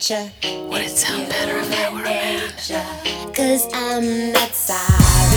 nature. Would it sound better if I were a man? Cause I'm not sorry.